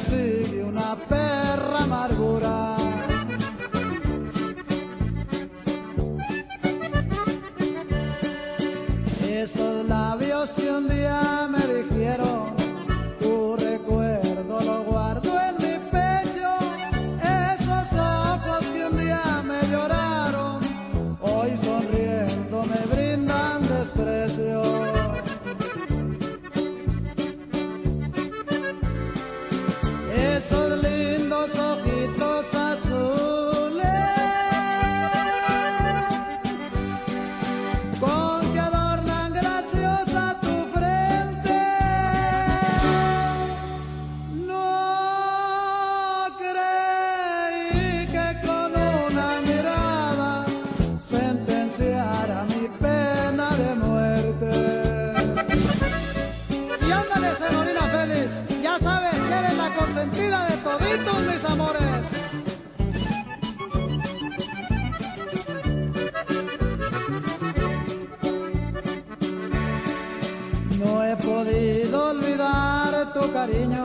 consigue una perra amargura. Esos labios que un día me dijeron podido olvidar tu cariño,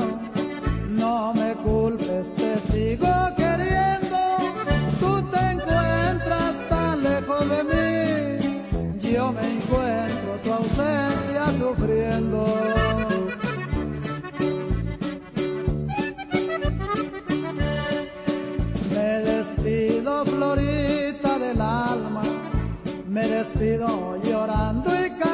no me culpes, te sigo queriendo. Tú te encuentras tan lejos de mí, yo me encuentro tu ausencia sufriendo. Me despido, Florita del alma, me despido llorando y